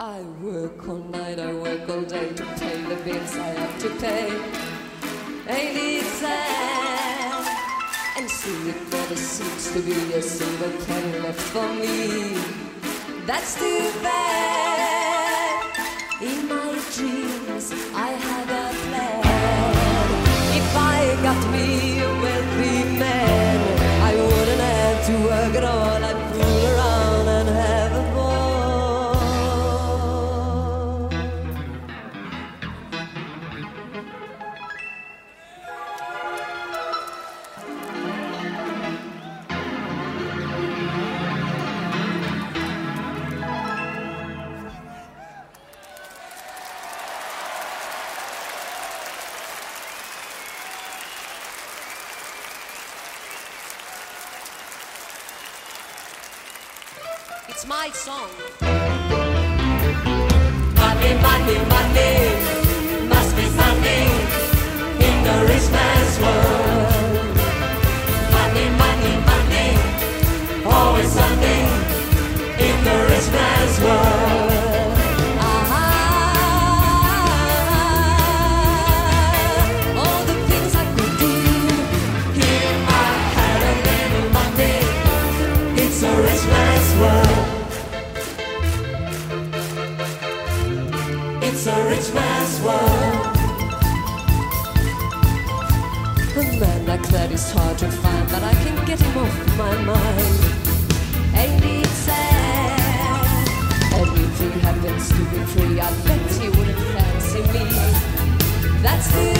I work all night, I work all day to pay the bills I have to pay. Eighty-seven, and see it never seems to be a single penny left for me. That's too bad. It's my song. Money, money, money, like that is hard to find, but I can get him off my mind. Ain't it sad? Everything happens to be free. I bet he wouldn't fancy me. That's bad.